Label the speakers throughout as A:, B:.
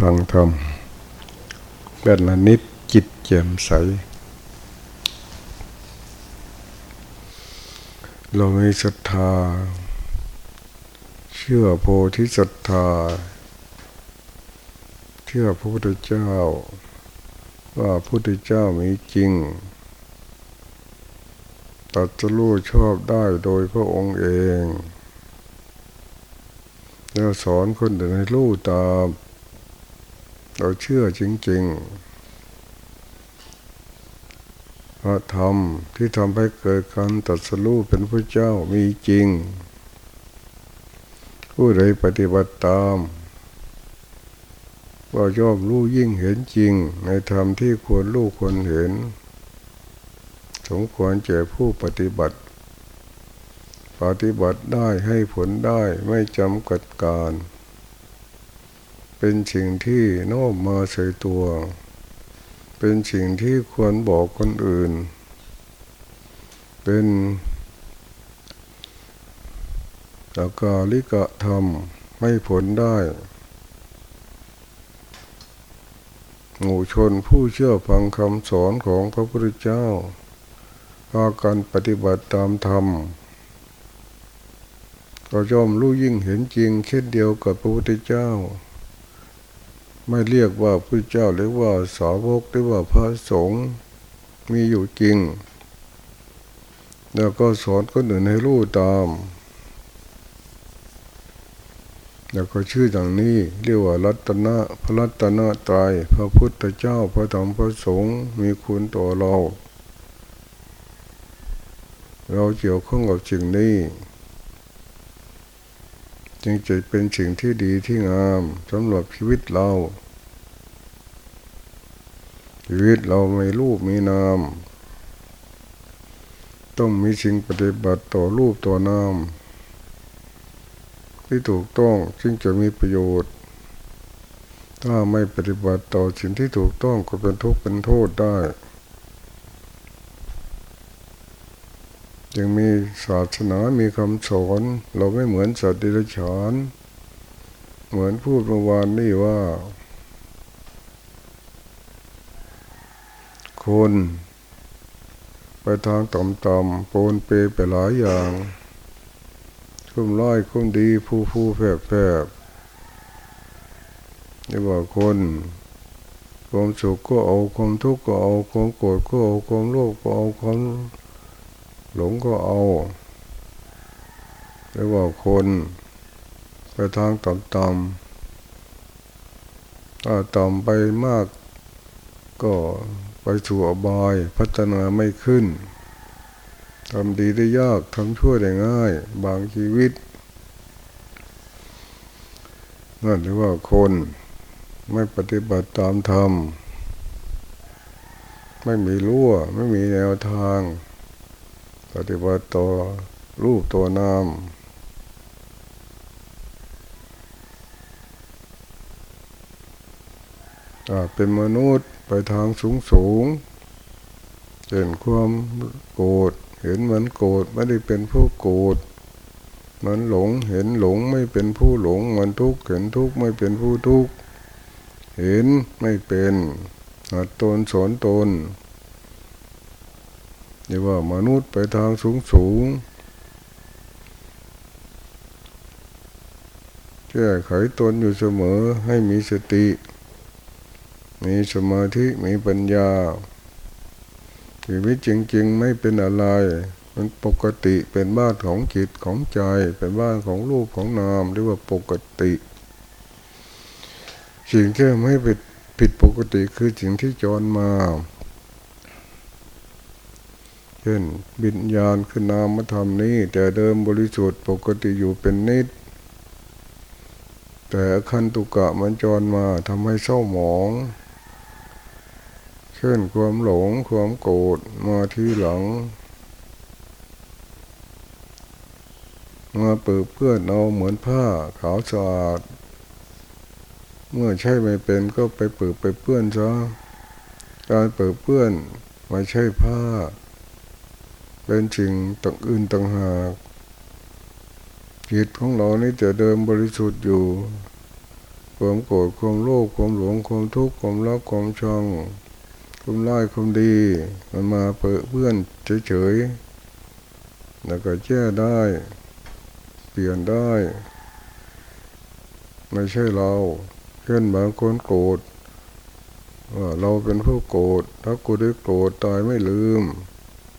A: ฟังธรรมเป็นละนิดจิตแจ่มใส เรามีศรัทธา เชื่อโพธิศรัทธา เชื่อพระพุทธเจ้า ว่าพระพุทธเจ้ามีจริงตัดจะรู้ชอบได้โดยพระองค์เอง แล้วสอนคนอื่นให้รู้ตาม เราเชื่อจริงๆพระธรรมที่ทำให้เกิดการตัดสู้เป็นพระเจ้ามีจริง ผู้ใดปฏิบัติตามก็ย่อมรู้ยิ่งเห็นจริง ในธรรมที่ควรรู้ควรเห็น สมควรเจอผู้ปฏิบัติ ปฏิบัติได้ให้ผลได้ไม่จำกัดการ เป็นสิ่งที่โน้มมาใส่ตัว เป็นสิ่งที่ควรบอกคนอื่น เป็นอากาลิกะธรรมไม่ผลได้หมู่ชนผู้เชื่อฟังคำสอนของพระพุทธเจ้าพากันปฏิบัติตามธรรม ก็ย่อมรู้ยิ่งเห็นจริงเช่นเดียวกับพระพุทธเจ้า ไม่เรียกว่าพระเจ้าหรือว่าสาวกหรือว่าพระสงฆ์มีอยู่จริง แล้วก็สอนคนอื่นให้รู้ตาม แล้วก็ชื่ออย่างนี้เรียกว่ารัตนะพระรัตนะตายพระพุทธเจ้าพระธรรมพระสงฆ์มีคุณต่อเรา เราเกี่ยวข้องกับสิ่งนี้ จึงจะเป็นสิ่งที่ดีที่งามสำหรับชีวิตเรา ชีวิตเราไม่รูปมีนาม ต้องมีสิ่งปฏิบัติต่อรูปต่อนามที่ถูกต้องจึงจะมีประโยชน์ ถ้าไม่ปฏิบัติต่อสิ่งที่ถูกต้องก็เป็นทุกข์เป็นโทษได้ จึงมีศาสนามีคำสอน เราไม่เหมือนสัตว์ดิลฉาน เหมือนพูดเมื่อวานนี่ว่า คนไปทางต่ำๆโปนเปไปหลายอย่างคุ้มร้อยคุ้มดีผู้ผู้แผบแผบนี่ว่าคนความสุขก็เอาความทุกข์ก็เอาความโกรธก็เอาความโลภก็เอาความ หลงก็เอาเรียกว่าคนไปทางต่ำๆถ้าต่ำไปมาก ก็ไปสู่อบาย พัฒนาไม่ขึ้นทำดีได้ยากทำชั่วได้ง่าย บางชีวิต นั่นเรียกว่าคนไม่ปฏิบัติตามธรรม ไม่มีรั่วไม่มีแนวทาง ปฏิบัติต่อรูปตัวนามเป็นมนุษย์ไปทางสูงสูงเห็นความโกรธเห็นเหมือนโกรธไม่ได้เป็นผู้โกรธมันหลงเห็นหลงไม่เป็นผู้หลงมันทุกข์เห็นทุกข์ไม่เป็นผู้ทุกข์เห็นไม่เป็นหัดตนสอนตน เรียกว่ามนุษย์ไปทางสูงสูงแก้ไขตนอยู่เสมอให้มีสติ มีสมาธิมีปัญญาชีวิตจริง ๆ ไม่เป็นอะไรมันปกติเป็นบ้านของจิตของใจ เป็นบ้านของรูปของนามเรียกว่าปกติ สิ่งที่ไม่ผิดปกติคือสิ่งที่จรมา เช่นบิญญาณคือนามธรรมนี้ แต่เดิมบริสุทธิ์ปกติอยู่เป็นนิด แต่คันตุกะมันจรมาทำให้เศร้าหมอง เช่นความหลงความโกรธมาทีหลัง มาเปิดเพื่อนเอาเหมือนผ้าขาวสะอาด เมื่อใช่ไม่เป็นก็ไปเปิดไปเพื่อนซะการเปิดเพื่อนไม่ใช่ผ้า เป็นสิ่งต่างอื่นต่างหากจิตของเรานี่จะเดิมบริสุทธิ์อยู่ความโกรธความโลภความหลงความทุกข์ความรักความชังความร้ายความดี มันมาเพื่อนเฉยๆแล้วก็แก้ได้ เปลี่ยนได้ ไม่ใช่เราเช่นบางคนโกรธเราเป็นผู้โกรธถ้ากูได้โกรธตายไม่ลืม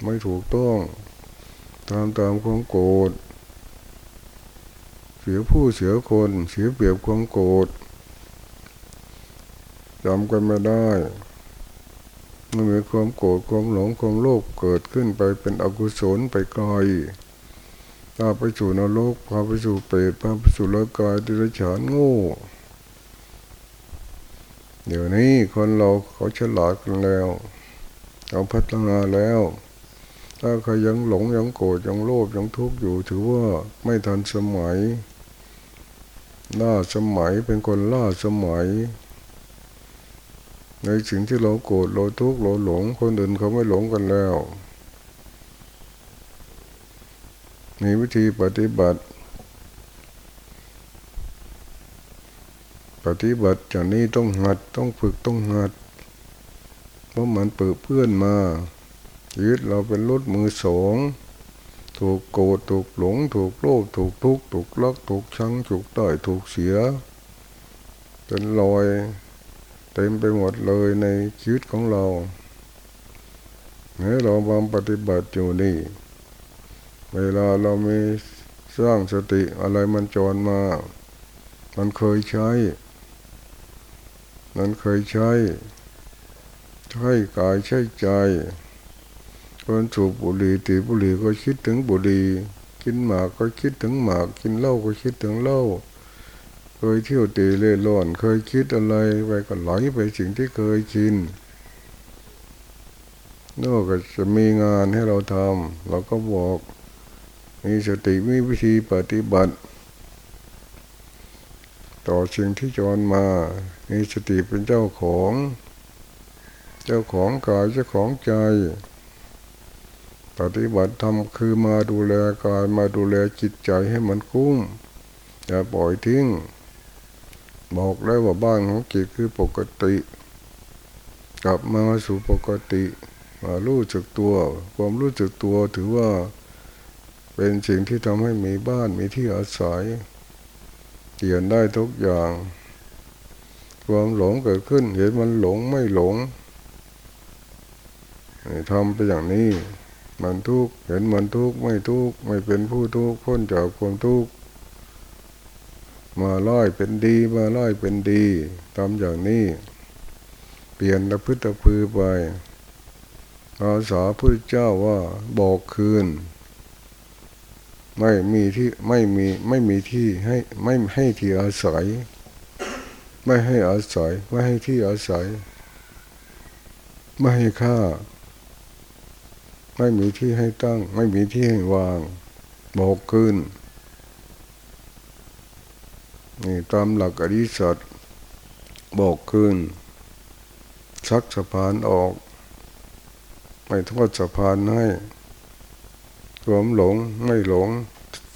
A: ไม่ถูกต้องตามตามความโกรธเสียผู้เสียคนเสียเปรียบความโกรธจำกันไม่ได้เมื่อมีความโกรธความหลงความโลภเกิดขึ้นไปเป็นอกุศลไปไกลพาไปสู่นรกพาไปสู่เปรตพาไปสู่โลกายดิรฉานโง่เดี๋ยวนี้คนเราเขาฉลาดกันแล้ว เขาพัฒนาแล้ว ถ้าใครยังหลงยังโกรธยังโลภยังทุกข์อยู่ ถือว่าไม่ทันสมัยล่าสมัยเป็นคนล่าสมัย ในสิ่งที่เราโกรธเราทุกข์เราหลง คนอื่นเขาไม่หลงกันแล้ว มีวิธีปฏิบัติ ปฏิบัติจากนี้ต้องหัดต้องฝึกต้องหัด เพราะมันเปิดเพื่อนมา ชีวิตเราเป็นรถมือสองถูกโกรธถูกหลง ถูกโลภถูกทุกข์ถูกลักถูกชังถูกต่อยถูกเสียเป็นรอยเต็มไปหมดเลยในชีวิตของเราเนี่ยเราบำปฏิบัติอยู่นี่ เวลาเรามีสร้างสติอะไรมันจรมา มันเคยใช้นั้นเคยใช้ ใช้กายใช้ใจ คนสูบบุหรี่ตีบุหรี่ก็คิดถึงบุหรี่กินหมากก็คิดถึงหมาก กินเหล้าก็คิดถึงเหล้าเคยเที่ยวตีเล่ร่อน เคยคิดอะไรไปก็ไหลไปสิ่งที่เคยชินนอกจากจะมีงานให้เราทำเราก็บอก มีสติมีวิธีปฏิบัติ ต่อสิ่งที่จรมา มีสติเป็นเจ้าของ เจ้าของกายเจ้าของใจ ปฏิบัติธรรมคือมาดูแลกายมาดูแลจิตใจให้มันคุ้มอย่าปล่อยทิ้ง บอกแล้วว่าบ้านของจิตคือปกติ กลับมาสู่ปกติมารู้จักตัว ความรู้จักตัวถือว่าเป็นสิ่งที่ทำให้มีบ้านมีที่อาศัยเปลี่ยนได้ทุกอย่าง ความหลงเกิดขึ้นเห็นมันหลงไม่หลงทำไปอย่างนี้ มันทุกข์เห็นมันทุกข์ไม่ทุกข์ไม่เป็นผู้ทุกข์พ้นจากความทุกข์มาล่อยเป็นดีมาล่อยเป็นดีทำอย่างนี้ เปลี่ยนละพฤติพือไปอาสาพระเจ้าว่าบอกคืน ไม่มีที่ไม่มีไม่มีที่ให้ไม่ให้ที่อาศัย ไม่ให้อาศัย ไม่ให้ที่อาศัย ไม่ให้ค่า ไม่มีที่ให้ตั้ง ไม่มีที่ให้วางบอกคืนนี่ตามหลักอริสัตบอกคืนชักสะพานออก ไม่ทอดสะพานให้รวมหลงไม่หลง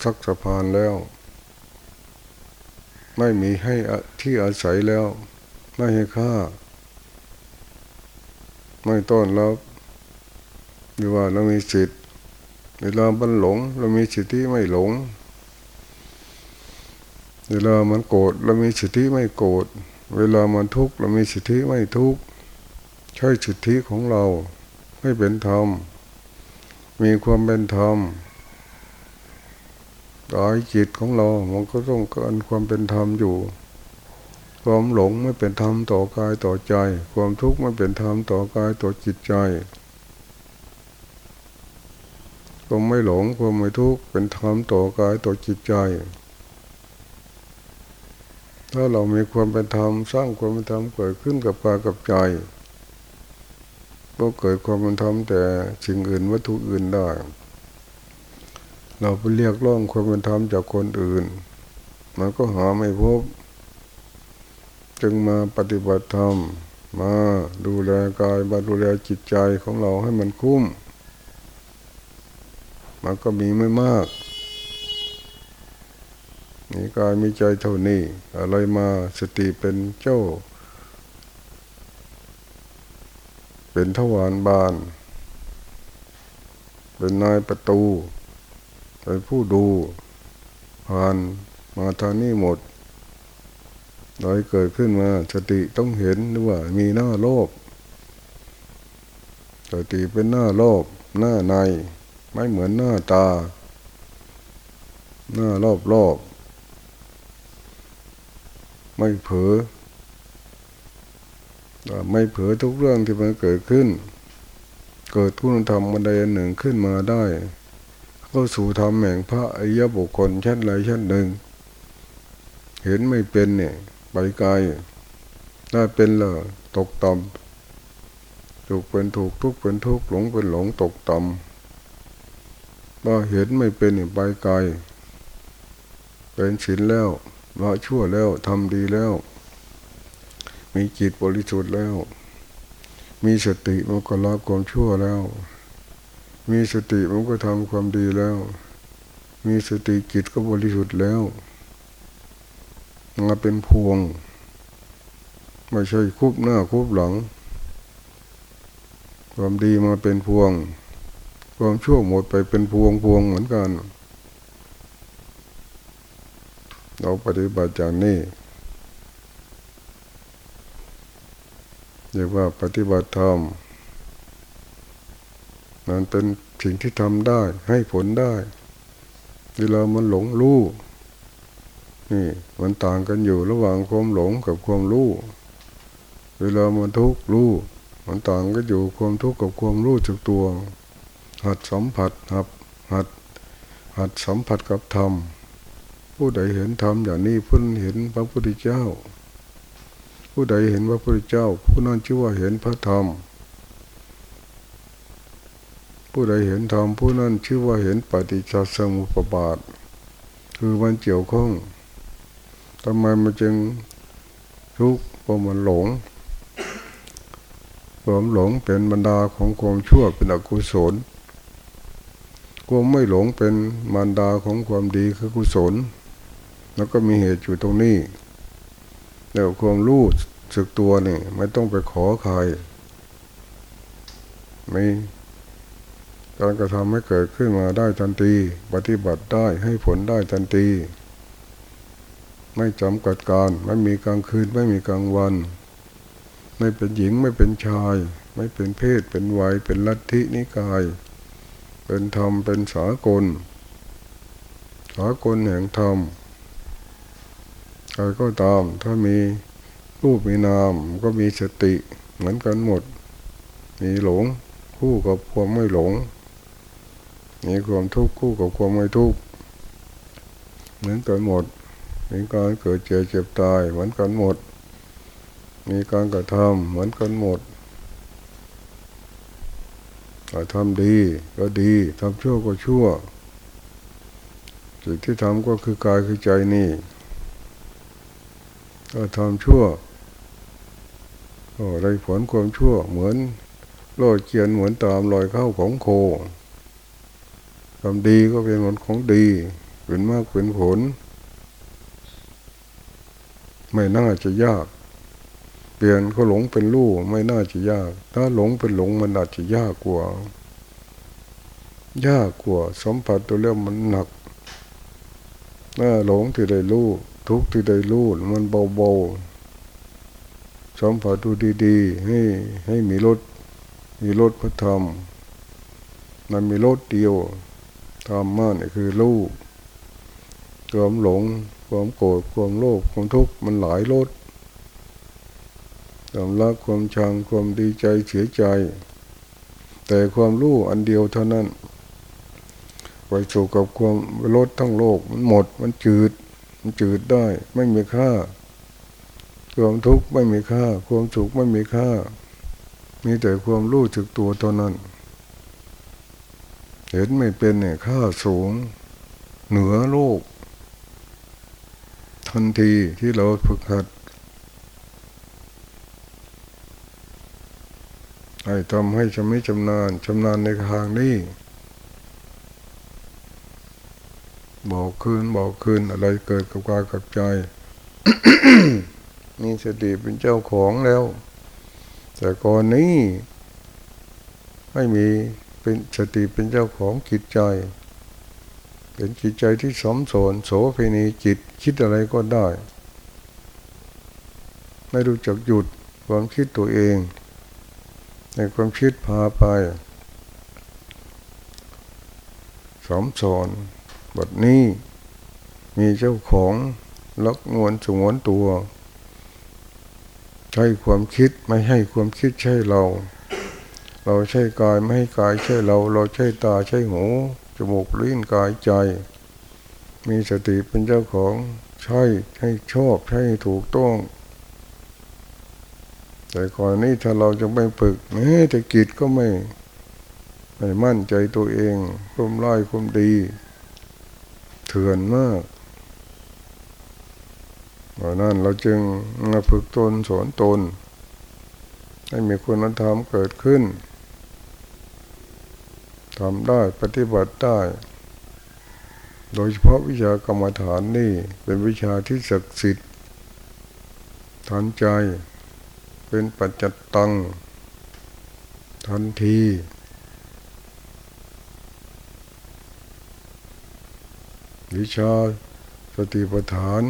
A: สักสะพานแล้ว ไม่มีให้ที่อาศัยแล้ว ไม่ให้ค่า ไม่ต้อนรับ หรือว่าเรามีสิทธิ์เวลาบันหลง เรามีสิทธิไม่หลง เวลามันโกรธเรามีสิทธิไม่โกรธเวลามันทุกข์เรามีสิทธิไม่ทุกข์ใช้สิทธิของเราให้เป็นธรรมมีความเป็นธรรมกายจิตของเรา มันก็ต้องการความเป็นธรรมอยู่ ความหลงไม่เป็นธรรมต่อกายต่อใจ ความทุกข์ไม่เป็นธรรมต่อกายต่อจิตใจ ความไม่หลงความไม่ทุกข์เป็นธรรมต่อกายต่อจิตใจ ถ้าเรามีความเป็นธรรมสร้างความเป็นธรรมเกิดขึ้นกับกายกับใจก็เกิดความเป็นธรรมแต่สิ่งอื่นวัตถุอื่นได้ เราไปเรียกร้องความเป็นธรรมจากคนอื่น มันก็หาไม่พบ จึงมาปฏิบัติธรรม มาดูแลกายมาดูแลจิตใจของเราให้มันคุ้ม มันก็มีไม่มากมีกายมีใจเท่านี้ อะไรมาสติเป็นเจ้า เป็นทวารบาน เป็นนายประตู เป็นผู้ดูผ่านมาทางนี้หมดโดยเกิดขึ้นมาสติต้องเห็นว่ามีหน้าโลกสติเป็นหน้าโลกหน้าใน ไม่เหมือนหน้าตา หน้ารอบรอบไม่เผลอไม่เผลอทุกเรื่องที่มันเกิดขึ้น เกิดคุณธรรมบันไดหนึ่งขึ้นมาได้เข้าสู่ธรรมแห่งพระอริยบุคคลชั้นใดชั้นหนึ่ง เห็นไม่เป็นเนี่ยไปไกลถ้าเป็นเละตกต่ำถูกเป็นถูกทุกเป็นทุกหลงเป็นหลงตกต่ำ ว่าเห็นไม่เป็นไปไกล เป็นศีลแล้วละชั่วแล้วทำดีแล้ว มีจิตบริสุทธิ์แล้ว มีสติมันก็ละความชั่วแล้ว มีสติมันก็ทำความดีแล้ว มีสติจิตก็บริสุทธิ์แล้วมาเป็นพวงไม่ใช่คุบหน้าคุบหลัง ความดีมาเป็นพวง ความชั่วหมดไปเป็นพวงพวงเหมือนกัน เราปฏิบัติจากนี้เรียกว่าปฏิบัติธรรมมันเป็นสิ่งที่ทำได้ให้ผลได้เวลามันหลงรู้นี่มันต่างกันอยู่ระหว่างความหลงกับความรู้เวลามันทุกข์รู้มันต่างกันอยู่ความทุกข์กับความรู้จักตัว หัดสัมผัสหัดหัดหัดสัมผัสกับธรรม ผู้ใดเห็นธรรมอย่างนี้ผู้นั้นเห็นพระพุทธเจ้า ผู้ใดเห็นพระพุทธเจ้า ผู้นั้นชื่อว่าเห็นพระธรรม ผู้ใดเห็นธรรมผู้นั้นชื่อว่าเห็นปฏิจจสมุปบาท คือมันเกี่ยวข้องทำไมมันจึงทุกข์เพราะมันหลงความหลงเป็นบรรดาของความชั่วเป็นอกุศล ความไม่หลงเป็นบรรดาของความดีคือกุศล แล้วก็มีเหตุอยู่ตรงนี้แล้วความรู้สึกตัวนี่ไม่ต้องไปขอใครไม่การกระทำให้เกิดขึ้นมาได้ทันที ปฏิบัติได้ให้ผลได้ทันทีไม่จำกัดการไม่มีกลางคืนไม่มีกลางวัน ไม่เป็นหญิงไม่เป็นชาย ไม่เป็นเพศเป็นวัยเป็นลัทธินิกาย เป็นธรรมเป็นสากล สากลแห่งธรรมใครก็ตาม ถ้ามีรูปมีนามก็มีสติเหมือนกันหมด มีหลงคู่กับความไม่หลง มีความทุกข์คู่กับความไม่ทุกข์เหมือนกันหมด มีการเกิดเจ็บเจ็บตายเหมือนกันหมด มีการกระทำเหมือนกันหมด ถ้าทำดีก็ดีทำชั่วก็ชั่วสิ่งที่ทำก็คือกายคือใจนี่ถ้าทำชั่วก็ได้ผลความชั่ว เหมือนรอยเกียนเหมือนตามรอยเข้าของโคความดีก็เป็นผลของดี เป็นมากเป็นผล ไม่น่าจะยาก เปลี่ยนเขาหลงเป็นลู่ไม่น่าจะยาก ถ้าหลงเป็นหลงมันอาจจะยากกว่า ยากกว่าสัมผัสตัวเรื่องมันหนักถ้าหลงที่ได้ลู่ทุกที่ได้ลู่มันเบาๆสัมผัสดูดีๆ ให้ให้มีรถมีรถพระธรรมมันมีรถเดียวธรรมะนี่คือรู้ความหลง ความโกรธความโลภความทุกข์มันหลายรส ความรักความชังความดีใจเสียใจ แต่ความรู้อันเดียวเท่านั้นไปสู่กับความลดทั้งโลกมันหมดมันจืด มันจืดได้ ไม่มีค่า ความทุกข์ไม่มีค่า ความสุขไม่มีค่า มีแต่ความรู้จึกตัวเท่านั้น เห็นไม่เป็นเนี่ยค่าสูง เหนือโลก ทันทีที่เราฝึกหัด ให้ทำให้ชำนิชำนาญชำนาญในทางนี้บอกคืนบอกคืนอะไรเกิดกับกายกับใจมีสติเป็นเจ้าของแล้ว แต่ก่อนนี้ ไม่มีเป็นสติเป็นเจ้าของจิตใจ เป็นจิตใจที่สมสนโสเภณีจิตคิดอะไรก็ได้ ไม่รู้จักหยุดความคิดตัวเอง ในความคิดพาไปสมสอนบทนี้มีเจ้าของลักนวลสงวนตัว ใช้ความคิดไม่ให้ความคิดใช่เรา เราใช่กายไม่ให้กายใช่เรา เราใช่ตาใช่หูจมูกลิ้นกายใจ มีสติเป็นเจ้าของใช่ให้ชอบใช่ถูกต้อง แต่ก่อนนี้ถ้าเราจะไม่ฝึกแม้แต่กิจก็ไม่ไม่มั่นใจตัวเองคุมร้ายคุมดี เถื่อนมากเพราะนั้นเราจึงมาฝึกตนสอนตน ให้มีคุณธรรมเกิดขึ้นทำได้ปฏิบัติได้ โดยเฉพาะวิชากรรมฐานนี่เป็นวิชาที่ศักดิ์สิทธิ์ทันใจ เป็นปัจจตัง ทันที วิชาสติปัฏฐาน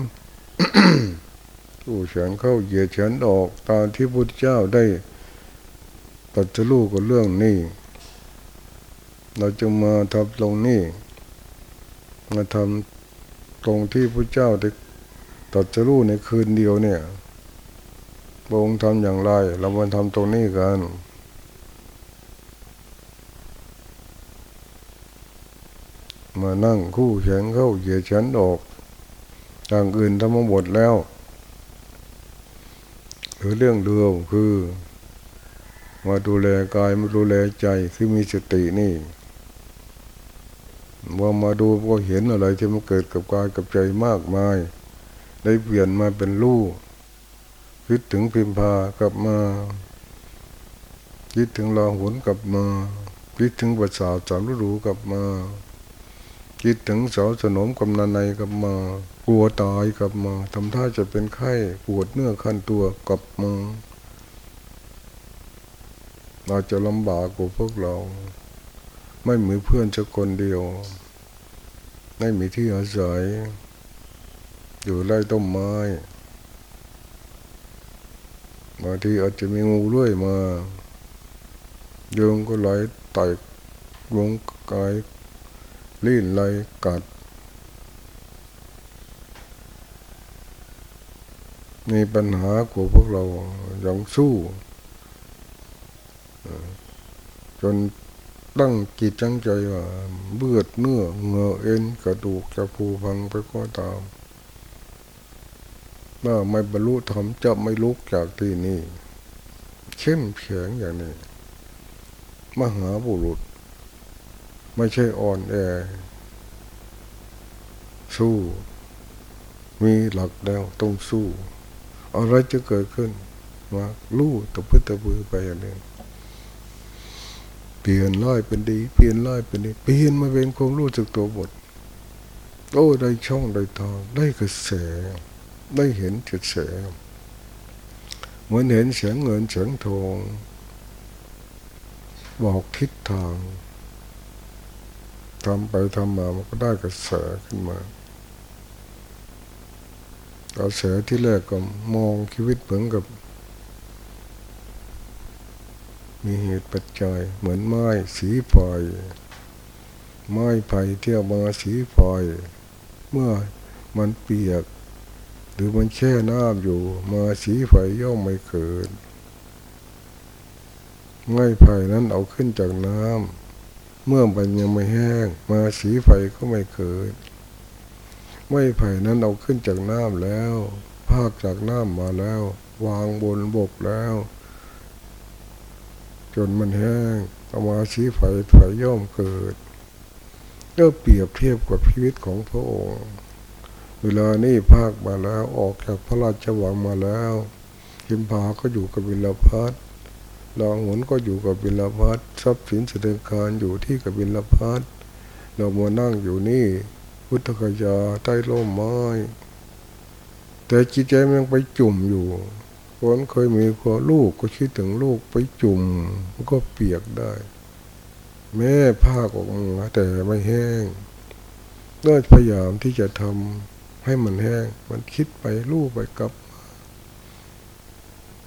A: ผู้ฉันเข้าเหยียดฉันออกตามที่พุทธเจ้าได้ตัดสู้กับเรื่องนี้ เราจะมาทำตรงนี้ มาทำตรงที่พระเจ้าได้ตัดสู้ในคืนเดียวเนี่ย พระองค์ทำอย่างไร เรามาทำตรงนี้กันมานั่งคู่แขนเข้าเหยียดฉันออกทางอื่นทำมาหมดแล้ว หรือเรื่องเดียวคือ มาดูแลกายมาดูแลใจคือมีสตินี่ว่ามาดูก็เห็นอะไรที่มันเกิดกับกายกับใจมากมาย ได้เปลี่ยนมาเป็นรูป คิดถึงพิมพากลับมาคิดถึงลาหุนกลับมาคิดถึงปัสสาวสามฤดูกลับมาคิดถึงสาวสนมกำนันในกลับมา กลัวตายกลับมาทำท่าจะเป็นไข้ปวดเนื้อขั้นตัวกลับมาเราจะลำบากกว่าพวกเรา ไม่เหมือนเพื่อนสักคนเดียว ไม่มีที่อาศัย อยู่ไร่ต้นไม้ บางทีอาจจะมีงูเลื่อยมาโยงก็ไหลไต่วงกายลื่นไหลกัด มีปัญหาของพวกเรายังสู้จนตั้งกิจจังใจว่าเบือดเนื้อเงอเอ็นกระดูกจะผูพังไปก็ตาม เมื่อไม่บรรลุธรรมจะไม่ลุกจากที่นี่เข้มแข็งอย่างนี้ มหาบุรุษ ไม่ใช่อ่อนแอ สู้ มีหลักแล้วต้องสู้ อะไรจะเกิดขึ้น มาลู่ตะพื้นตะบือไปอย่างนี้เปลี่ยนร้ายเป็นดี เปลี่ยนร้ายเป็นดีเปลี่ยนมาเป็นความรู้สึกตัวบทโอ้ได้ช่องได้ทางได้กระแส ได้เห็นจุดแสเหมือนเห็นเสียงเงินเสียงทองบอกทิศทางทำไปทำมามันก็ได้กระแสขึ้นมากระแสที่แรกก็มองชีวิตเหมือนกับ มีเหตุปัจจัยเหมือนไม้สีไฟไม้ไผ่เที่ยวมาสีไฟเมื่อมันเปียก หรือมันแช่น้ำอยู่ มาสีไฟย่อมไม่เกิดไม้ไผ่นั้นเอาขึ้นจากน้ำเมื่อมันยังไม่แห้ง มาสีไฟก็ไม่เกิดไม่ไผ่นั้นเอาขึ้นจากน้ำแล้ว ภาคจากน้ำมาแล้ว วางบนบกแล้ว จนมันแห้งเอามาสีไฟไฟย่อมเกิดก็เปรียบเทียบกับชีวิตของพระองค์ เวลานี้ภาคมาแล้วออกจากพระราชวังมาแล้วพิมพาก็อยู่กับวิลพัทลองหุนก็อยู่กับบิลพัททรัพย์สินเสด็จการอยู่ที่กับบิลพัทเรามานั่งอยู่นี่ พุทธกยาใต้ร่มไม้ แต่จิตใจมันไปจุ่มอยู่คนเคยมีความลูกก็คิดถึงลูกไปจุ่มก็เปียกได้ แม่ผ้าออกมาแต่ไม่แห้งก็พยายามที่จะทำ ให้มันแห้ง มันคิดไปลูกไปกับ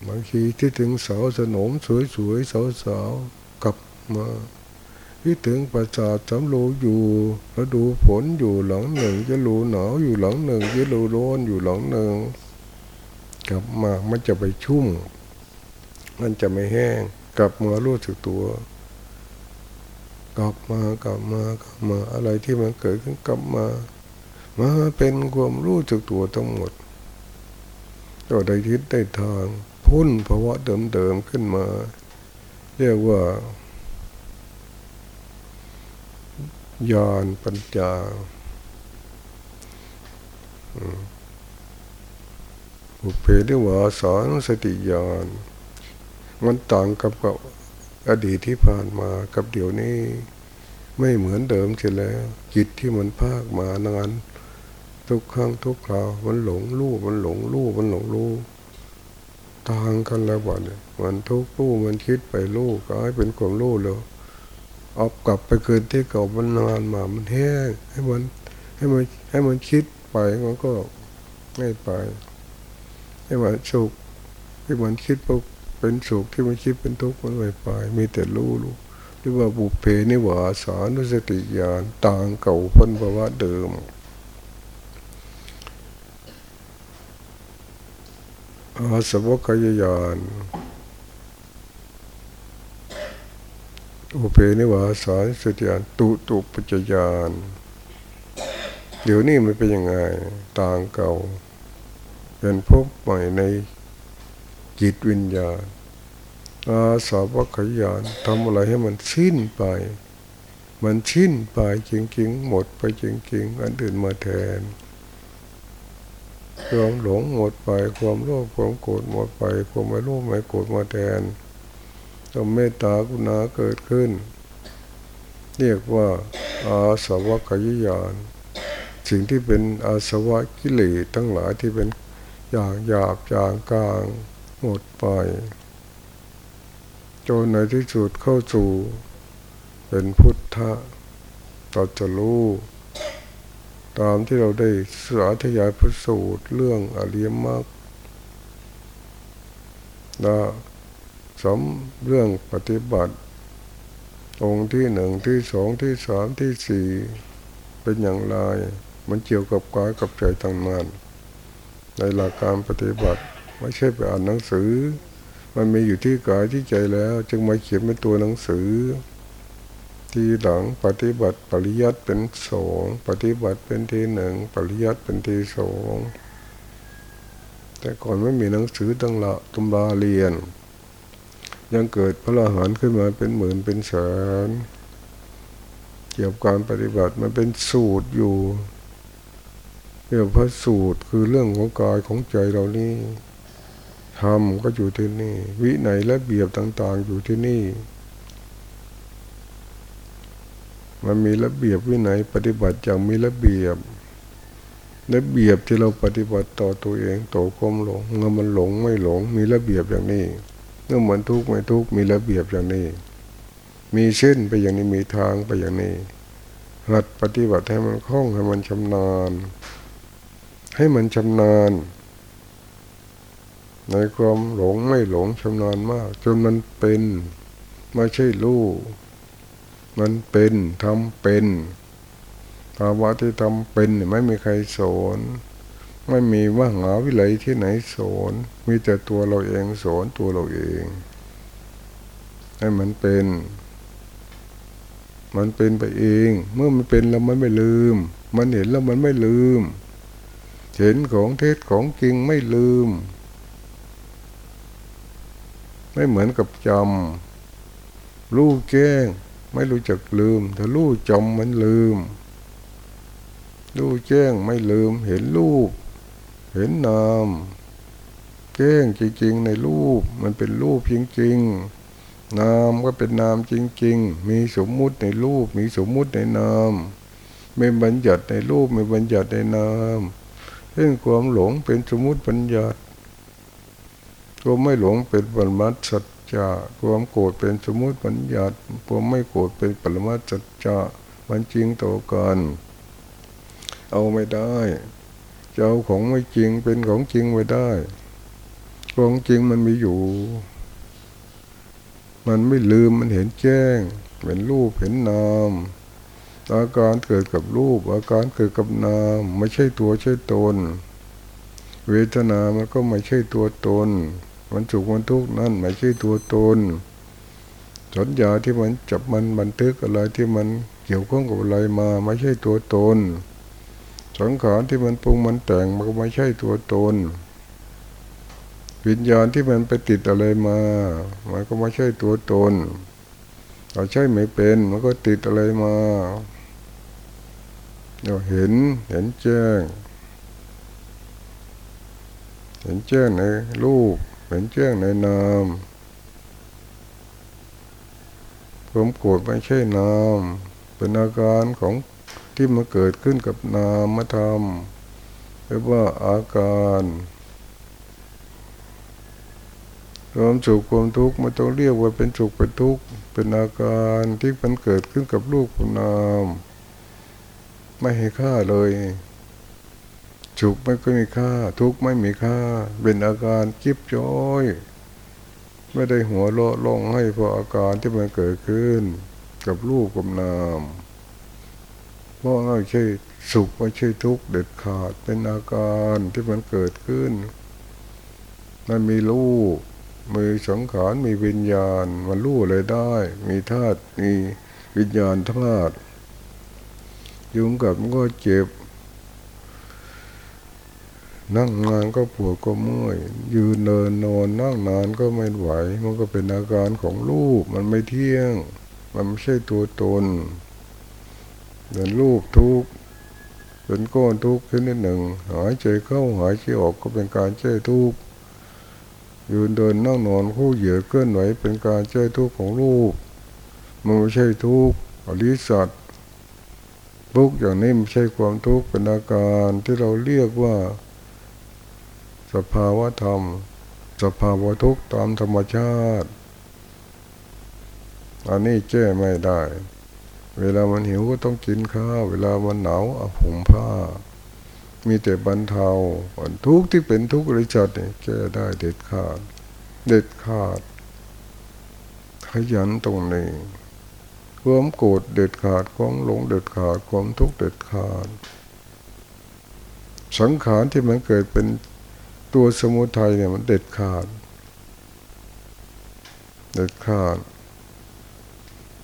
A: บางทีที่ถึงเสาสนมสวยๆสาวๆกลับมาคิดถึงประสาทสำโลอยู่แล้วดูฝนอยู่หลังหนึ่งจะรูหนาวอยู่หลังหนึ่งจะรูร้อนอยู่หลังหนึ่งกลับมามันจะไปชุ่ม มันจะไม่แห้ง กลับมารู้สึกตัว กลับมากลับมากลับมาอะไรที่มันเกิดขึ้นกลับมา มาเป็นความรู้สึกตัวทั้งหมดก็ได้ทิศได้ทาง พุ่นภาวะเดิมๆขึ้นมา เรียกว่าญาณปัญญาอุเพนิวาสานสติญาณมันต่างกับกับอดีตที่ผ่านมากับเดี๋ยวนี้ ไม่เหมือนเดิมเสียแล้วจิตที่มันภาคมานาน ทุกครั้งทุกคราวมันหลงลู่มันหลงลู่มันหลงลู่ต่างกันแล้วบ่เนี่ยมันทุกลู่มันคิดไปลู่ก็ให้เป็นความลู่แล้วเอากลับไปเกินที่เก่ามันนานมามันแห้งให้มันให้มันให้มันคิดไปมันก็ไม่ไป ให้มันสุขที่มันคิดเป็นสุขที่มันคิดเป็นทุกข์มันไม่ไป มีแต่รู้รู้หรือว่าบุพเพนิวาสานุสติญาณต่างเก่าพ้นภาวะเดิม อาสวกายญาณอุเพนิวาสานสติญาณตุตุปัจจญาณเดี๋ยวนี้มันเป็นยังไงต่างเก่า เป็นพบใหม่ในจิตวิญญาณอาสาวกขยานทำอะไรให้มันสิ้นไป มันสิ้นไปจริงๆ หมดไปจริงๆ อันอื่นมาแทน ความหลงหมดไป ความโลภความโกรธหมดไป ความไม่โลภไม่โกรธมาแทนความเมตตากุณาเกิดขึ้น เรียกว่า อาสวะขยยาน สิ่งที่เป็นอาสวะกิเลสทั้งหลายที่เป็นอย่างหยาบอย่างกลางหมดไปจนในที่สุดเข้าสู่เป็นพุทธะเราจะรู้ ตามที่เราได้สาธยายพระสูตรเรื่องอริยมรรคและสมเรื่องปฏิบัติ องค์ที่หนึ่งที่สองที่สามที่สี่เป็นอย่างไร มันเกี่ยวกับกายกับใจต่างนั้นในหลักการปฏิบัติไม่ใช่ไปอ่านหนังสือ มันมีอยู่ที่กายที่ใจแล้ว จึงมาเขียนเป็นตัวหนังสือ ทีหลังปฏิบัติปริยัติเป็นสองปฏิบัติเป็นทีหนึ่งปริยัติเป็นทีสองแต่ก่อนไม่มีหนังสือตั้งละตุมบาเรียน ยังเกิดพระอรหันต์ขึ้นมาเป็นหมื่นเป็นแสนเกี่ยวกับการปฏิบัติมันเป็นสูตรอยู่เรื่องพระสูตรคือเรื่องของกายของใจเรานี่ทำก็อยู่ที่นี่ วิไหนและเบียบต่าง ๆ อยู่ที่นี่ มันมีระเบียบวินัยปฏิบัติอย่างมีระเบียบระเบียบที่เราปฏิบัติต่อตัวเองต่อความหลงเมื่อมันหลงไม่หลง มีระเบียบอย่างนี้เมื่อมันทุกข์ไม่ทุกข์มีระเบียบอย่างนี้ มีเส้นไปอย่างนี้มีทางไปอย่างนี้หัดปฏิบัติให้มันคล่องให้มันชำนาญ ให้มันชำนาญ ในความหลงไม่หลงชำนาญมาก จนมันเป็นไม่ใช่รู้ มันเป็นทำเป็นภาวะที่ทำเป็นไม่มีใครสอนไม่มีว่าหาวิไลยที่ไหนสอนมีแต่ตัวเราเองสอนตัวเราเองให้มันเป็น มันเป็นไปเอง เมื่อมันเป็นแล้วมันไม่ลืม มันเห็นแล้วมันไม่ลืม เห็นของเทศของจริงไม่ลืม ไม่เหมือนกับจำรู้แก้ง ไม่รู้จักลืม ถ้ารู้จำมันลืม รู้แจ้งไม่ลืม เห็นรูป เห็นนามแจ้งจริงๆในรูป มันเป็นรูปจริงๆ นามก็เป็นนามจริง ๆ มีสมมุติในรูป มีสมมุติในนามไม่บัญญัติในรูปไม่บัญญัติในนามเช่นความหลงเป็นสมมุติบัญญัติควไม่หลงเป็นปรมัตสัจ จะความโกรธเป็นสมมุติบัญญัติความไม่โกรธเป็นปรมัตสัจจะมันจริงต่อกันเอาไม่ได้จะเอาของไม่จริงเป็นของจริงไว้ได้ ของจริงมันมีอยู่ มันไม่ลืมมันเห็นแจ้งเป็นรูปเห็นนามอาการเกิดกับรูป อาการเกิดกับนาม ไม่ใช่ตัวใช่ตน เวทนามันก็ไม่ใช่ตัวตน มันสุขมันทุกข์นั่นไม่ใช่ตัวตนสัญญาที่มันจับมันบันทึกอะไรที่มันเกี่ยวข้องกับอะไรมา ไม่ใช่ตัวตนสังขารที่มันปรุงมันแต่งมันก็ไม่ใช่ตัวตนวิญญาณที่มันไปติดอะไรมามันก็ไม่ใช่ตัวตนเราใช่ไม่เป็นมันก็ติดอะไรมาเราเห็นเห็นแจ้ง เห็นแจ้งในรูป เห็นแจ้งในนามความโกรธไม่ใช่นาม เป็นอาการของที่มาเกิดขึ้นกับนามธรรมเรียกว่าอาการความสุขความทุกข์มันต้องเรียกว่าเป็นสุขเป็นทุกข์เป็นอาการที่มันเกิดขึ้นกับลูกคุณนาม ไม่ให้ค่าเลย สุขไม่ก็มีค่า ทุกข์ไม่มีค่า เป็นอาการจิบจ้อยไม่ได้หัวโลลงให้เพราะอาการที่มันเกิดขึ้น กับลูกกับนามเพราะไม่ใช่สุขไม่ใช่ทุกข์เด็ดขาดเป็นอาการที่มันเกิดขึ้น มันมีลูกมีสังขารมีวิญญาณ มันรู้อะไรได้ มีธาตุมีวิญญาณธาตุยุ่งกับมันก็เจ็บ นั่งงานก็ปวดก็เมื่อยยืนเดินนอนนั่งนานก็ไม่ไหว มันก็เป็นอาการของรูปมันไม่เที่ยง มันไม่ใช่ตัวตนเป็นรูปทุกเป็นก้อนทุกข์ชนิดหนึ่งหายใจเข้าหายใจออกก็เป็นการเจทุกข์ยืนเดินนั่งนอนคู่เหยียดเคลื่อนไหวเป็นการใช้ทุกข์ของรูปมันไม่ใช่ทุกข์อริสัตทุกอย่างนี้ไม่ใช่ความทุกข์เป็นอาการที่เราเรียกว่า สภาวะธรรม สภาวะทุกข์ตามธรรมชาติ อันนี้แก้ไม่ได้ เวลามันหิวก็ต้องกินข้าวเวลามันหนาวเอาผมผ้า มีแต่บรรเทาทุกข์ที่เป็นทุกข์ริจัดเนี่ยแก้ได้เด็ดขาด เด็ดขาด ขยันตรงนี้ความโกรธเด็ดขาดความหลงเด็ดขาดความทุกข์เด็ดขาด สังขารที่มันเกิดเป็น ตัวสมุทัยเนี่ยมันเด็ดขาด เด็ดขาด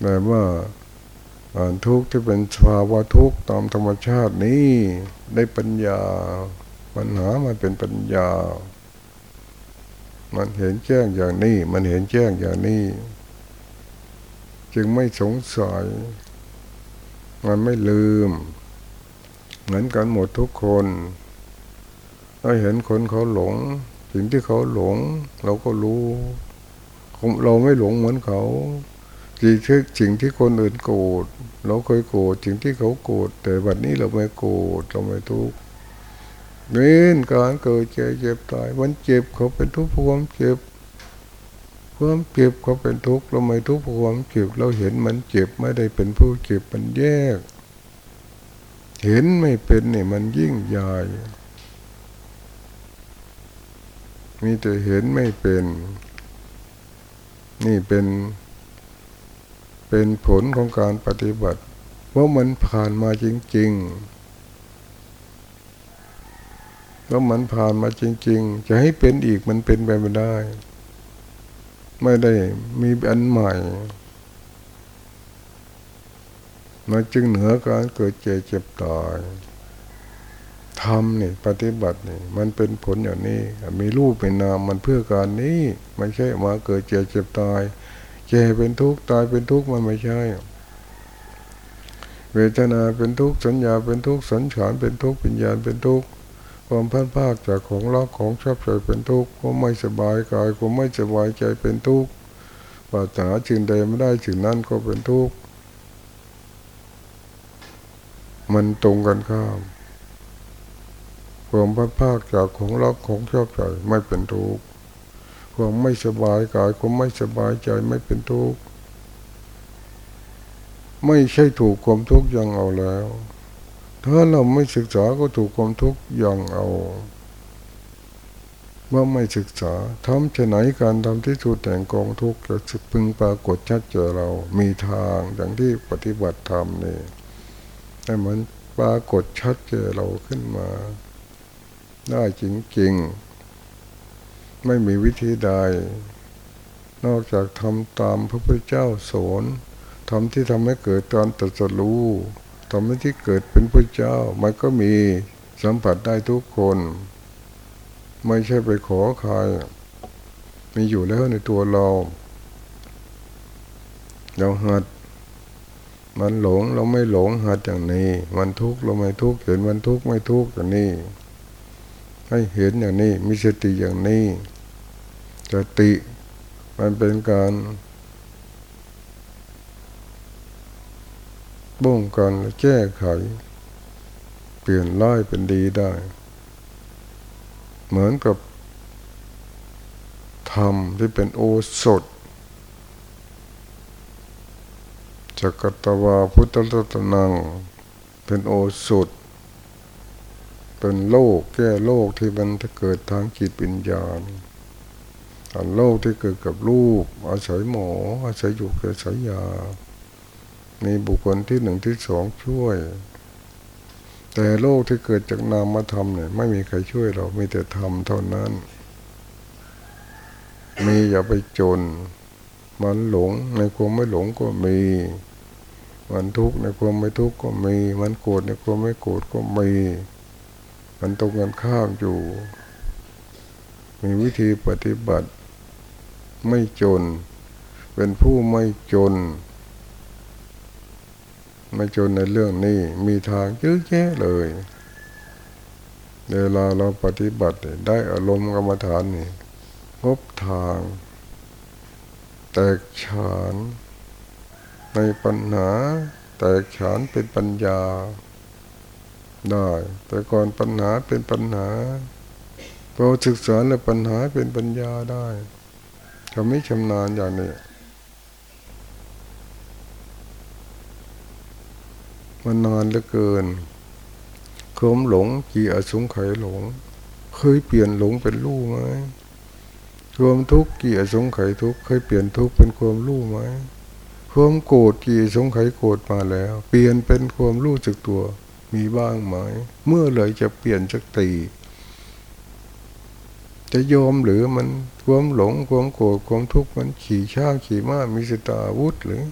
A: แต่ว่าทุกข์ที่เป็นภาวะทุกข์ตามธรรมชาตินี้ได้ปัญญา ปัญหามันเป็นปัญญา มันเห็นแจ้งอย่างนี้ มันเห็นแจ้งอย่างนี้ จึงไม่สงสัย มันไม่ลืม เหมือนกันหมดทุกคน ถ้าเห็นคนเขาหลง สิ่งที่เขาหลง เราก็รู้เราไม่หลงเหมือนเขาสิ่งที่สิ่งที่คนอื่นโกรธเราเคยโกรธสิ่งที่เขาโกรธแต่วันนี้เราไม่โกรธเราไม่ทุกข์เว้นการเกิดเจ็บเจ็บตายมันเจ็บเขาเป็นทุกข์ความเจ็บความเจ็บเขาเป็นทุกข์เราไม่ทุกข์ความเจ็บเราเห็นมันเจ็บไม่ได้เป็นผู้เจ็บมันแยก เห็นไม่เป็นนี่มันยิ่งใหญ่ มีแต่เห็นไม่เป็น นี่เป็น เป็นผลของการปฏิบัติว่าะมันผ่านมาจริงๆว่ามันผ่านมาจริง ๆ จะให้เป็นอีกมันเป็นไปไม่ได้ ไม่ได้มีอันใหม่มันจึงเหนือการเกิดเจ็บเจ็บตาย ทำนี่ปฏิบัตินี่มันเป็นผลอย่างนี้ มีรูปเป็นนามมันเพื่อการนี้ไม่ใช่มาเกิดเจ็บเจ็บตายแก่เป็นทุกข์ตายเป็นทุกข์มันไม่ใช่ เวทนาเป็นทุกข์สัญญาเป็นทุกข์สัญญาเป็นทุกข์ปัญญาเป็นทุกข์ความพัดภาคจากของรักของชอบใจเป็นทุกข์ความไม่สบายกายความไม่สบายใจเป็นทุกข์ปรารถนาจึงใดไม่ได้จึงนั้นก็เป็นทุกข์มันตรงกันข้าม ความพัดภาคจากของรักของชอบใจไม่เป็นทุกข์ความไม่สบายกายความไม่สบายใจไม่เป็นทุกข์ไม่ใช่ถูกความทุกข์ยังเอาแล้ว ถ้าเราไม่ศึกษาก็ถูกความทุกข์ยังเอาเมื่อไม่ศึกษาทำจะไหนการทำที่สุดแต่งกองทุกข์จะพึงปรากฏชัดเจอเรา มีทางอย่างที่ปฏิบัติธรรมนี่แต่มันปรากฏชัดเจอเราขึ้นมา ได้จริงๆ ไม่มีวิธีใด นอกจากทำตามพระพุทธเจ้าสอนทำที่ทำให้เกิดการตรัสรู้ทำให้ที่เกิดเป็นพระเจ้า มันก็มีสัมผัสได้ทุกคน ไม่ใช่ไปขอใคร มีอยู่แล้วในตัวเรา เราหัด มันหลงเราไม่หลงหัดอย่างนี้ มันทุกข์เราไม่ทุกข์เห็นมันทุกข์ไม่ทุกข์อย่างนี้ ให้เห็นอย่างนี้ มีสติอย่างนี้ สติมันเป็นการบ้งกันแก้ไข เปลี่ยนร้ายเป็นดีได้ เหมือนกับธรรมที่เป็นโอสถจักตวาพุทธรัตนัง เป็นโอสถ เป็นโลกแก้โลกที่มันเกิดทางจิตวิญญาณอันโลกที่เกิดกับรูปอาศัยหมอ อาศัยอยู่อาศัยยา มีบุคคลที่หนึ่งที่สองช่วย แต่โลกที่เกิดจากนามธรรมเนี่ยไม่มีใครช่วยเรา มีแต่ธรรมเท่านั้น มีอย่าไปจน มันหลงในความไม่หลงก็มี มันทุกข์ในความไม่ทุกข์ก็มี มันโกรธในความไม่โกรธก็มี มันตรงกันข้ามอยู่ มีวิธีปฏิบัติไม่จน เป็นผู้ไม่จน ไม่จนในเรื่องนี้ มีทางเยอะแยะเลย เวลาเราปฏิบัติได้อารมณ์กรรมฐานนี่พบทาง แตกฉาน ในปัญหา แตกฉานเป็นปัญญา ได้ แต่ก่อนปัญหาเป็นปัญหาพอศึกษาแล้วปัญหาเป็นปัญญาได้เขาไม่ชำนาญอย่างนี้มันนานเหลือเกินคมหลงกี่อสงไขยหลง เคยเปลี่ยนหลงเป็นรู้ไหมความทุกข์กี่อสงไขยทุกข์เคยเปลี่ยนทุกข์เป็นความรู้ไหมความโกรธกี่สงไขยโกรธมาแล้ว เปลี่ยนเป็นความรู้จักตัว มีบ้างไหม เมื่อเลยจะเปลี่ยนจักตี จะยอมหรือมันความหลงความโกรธความทุกข์มันขี่ช่างขี่ม้ามีสตาวุธหรือ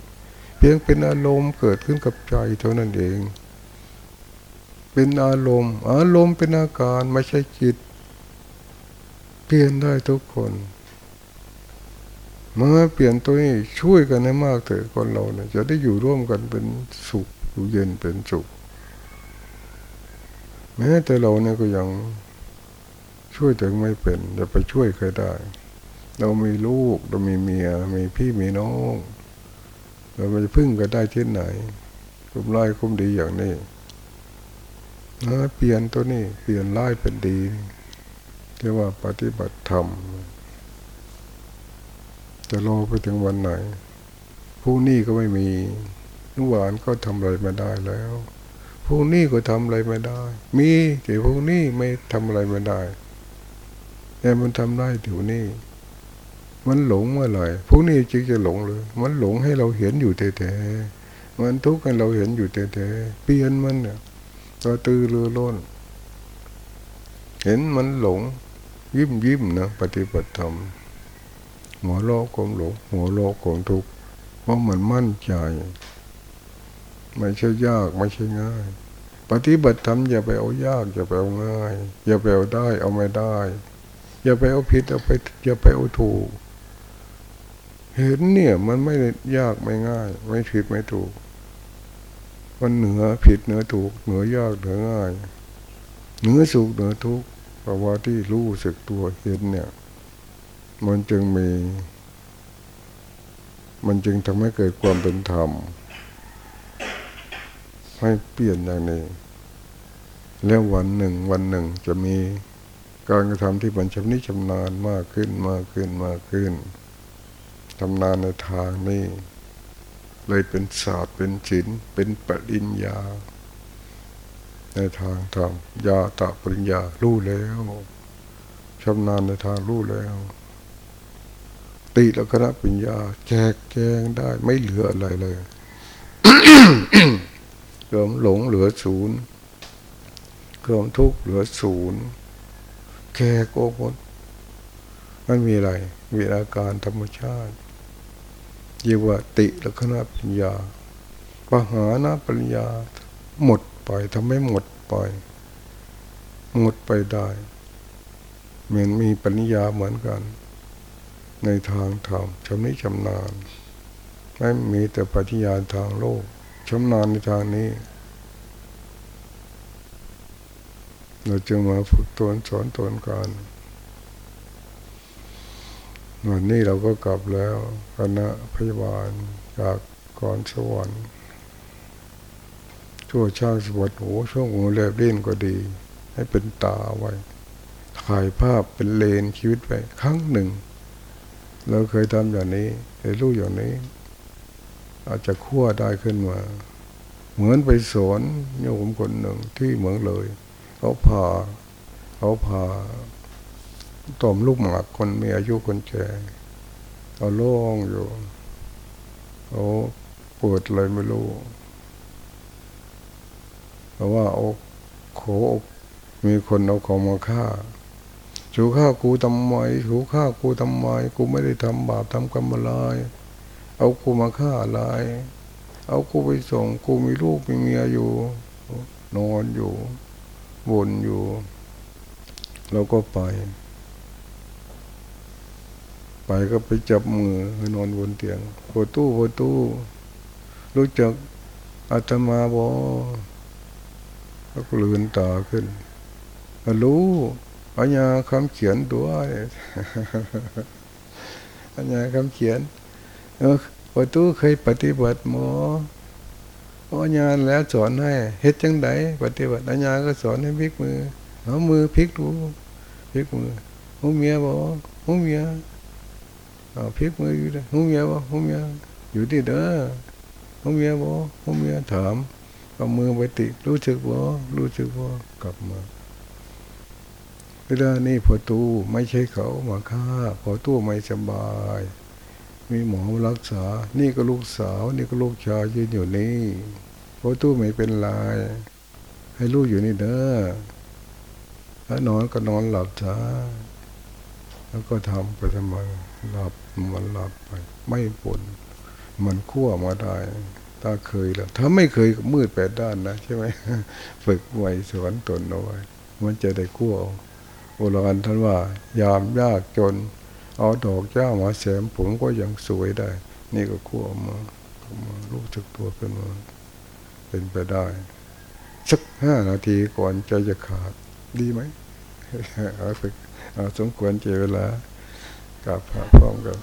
A: เพียงเป็นอารมณ์เกิดขึ้นกับใจเท่านั้นเอง เป็นอารมณ์ อารมณ์เป็นอาการไม่ใช่จิต เปลี่ยนได้ทุกคนมาเปลี่ยนตัวนี้ช่วยกันให้มากเถอะคนเราเนี่ยจะได้อยู่ร่วมกันเป็นสุขอยู่เย็นเป็นสุข แม้แต่เราเนี่ยก็ยังช่วยถึงไม่เป็นจะไปช่วยใครได้ เรามีลูกเรามีเมียมีพี่มีน้องเราไปพึ่งก็ได้ที่ไหนคุ้มร้ายคุ้มดีอย่างนี้นะเปลี่ยนตัวนี้เปลี่ยนร้ายเป็นดีเรียกว่าปฏิบัติธรรมจะรอไปถึงวันไหน ผู้นี้ก็ไม่มีนุวานก็ทำอะไรไม่ได้แล้ว ผู้นี้ก็ทำอะไรไม่ได้ มีแต่ผู้นี้ไม่ทำอะไรไม่ได้ แต่มันทำได้ถึงนี้ มันหลงเมื่อไหร่พวกนี้จึงจะหลงเลย มันหลงให้เราเห็นอยู่แท้ๆมันทุกข์ให้เราเห็นอยู่แท้ๆเปลี่ยนมันเนี่ยตัวตือเรือร้น เห็นมันหลง ยิ้มยิ้มนะปฏิบัติธรรมหัวโลกของหลงหัวโลกของทุกข์เพราะมันมั่นใจ ไม่ใช่ยากไม่ใช่ง่าย ปฏิบัติธรรมอย่าไปเอายาก อย่าไปเอาง่าย อย่าไปเอาได้ เอาไม่ได้ อย่าไปเอาผิดเอาไปอย่าไปเอาถูก เห็นเนี่ยมันไม่ยากไม่ง่าย ไม่ผิดไม่ถูก มันเหนือผิดเหนือถูก เหนือยากเหนือง่าย เหนือสุขเหนือทุกข์เพราะว่าที่รู้สึกตัวเห็นเนี่ย มันจึงมี มันจึงทำให้เกิดความเป็นธรรม ให้เปลี่ยนอย่างนี้ แล้ววันหนึ่งวันหนึ่งจะมีการกระทำที่มันชำนิชำนาญมากขึ้นมากขึ้นมากขึ้นทำนานในทางนี้ เลยเป็นศาสตร์เป็นศิลป์เป็นปริญญา ในทางธรรมยาตะปริญญารู้แล้วชำนาญในทางรู้แล้ว ติแล้วคณะปัญญาแจกแจงได้ไม่เหลืออะไรเลย เกิมหลงเหลือศูนย์เกิมทุกข์เหลือศูนย์แก่โกหมดไม่มีอะไร มีอาการธรรมชาติเรียกว่าติลักษณะปัญญาปหานะปัญญา หมดไปทำให้หมดไป หมดไปได้เหมือนมีปัญญาเหมือนกัน ในทางธรรมชำนิชำนาญ ไม่มีแต่ปัญญาทางโลก ชำนาญในทางนี้ เราจึงมาฝึกตนสอนตนกันวันนี้เราก็กลับแล้วคณะพยาบาลจากกรสวรรค์ชั่วช่างสวัสดิ์หูช่วงหูแลบเล่นก็ดี ให้เป็นตาไว้ ถ่ายภาพเป็นเลนชีวิตไปครั้งหนึ่ง เราเคยทำอย่างนี้เคยรู้อย่างนี้ อาจจะคั่วได้ขึ้นมา เหมือนไปสอนโยมคนหนึ่งที่เหมืองเลยเขาพาเขาพาต้มลูกหมากคนมีอายุคนแก่เอาล่องอยู่เขาปวดเลยไม่รู้เพราะว่าเอาโขมีคนเอาของมาฆ่าชูฆ่ากูทำไมชูฆ่ากูทำไม กูไม่ได้ทำบาปทำกรรมอะไร เอากูมาฆ่าอะไรเอากูไปส่งกูมีลูกมีเมียอยู่ นอนอยู่บนอยู่ เราก็ไป ไปก็ไปจับมือนอนบนเตียงโพตู้โพตู้ รู้จักอาตมาบอก็ลืนตาขึ้น รู้อัญญาคำเขียนตัวอัญญาคำเขียน เออโพตู้เคยปฏิบัติหมออัญาแล้วสอนให้เฮ็ดจังไดปฏิบัติอัญญาก็สอนให้พลิกมือเอามือพลิกดูพลิกมือหูเมียบอกหูเมียเอาพลิกมืออยู่เลยหูเมียบอกหูเมียอยู่ที่เด้อหูเมียบอกหูเมียถามเอามือไปติรู้สึกบ่รู้สึกบ่กลับมาเวลานี่พอตู้ไม่ใช่เขามาฆ่าพอตู้ไม่สบาย มีหมอรักษา นี่ก็ลูกสาว นี่ก็ลูกชายยืนอยู่นี่พอตู้ไม่เป็นไรให้ลูกอยู่นี่เด้อถ้านอนก็นอนหลับซะแล้วก็ทำไปทำไมหลับมันหลับไป ไม่ปนมันคั่วมาได้ถ้าเคยแล้ว ถ้าไม่เคยมืดแปดด้านนะใช่ไหมฝึกไว้สอนตนเอาไว้มันจะได้คั่วโบราณท่านว่ายามยากจน เอาดอกเจ้ามาแสมผมก็ยังสวยได้ นี่ก็คั่วมามารู้จักตัวขึ้นมาเป็นไปได้ สักห้านาทีก่อนใจจะขาดดีไหมเอาฝึกเอาสมควรเจเวลากับพร้อมกับ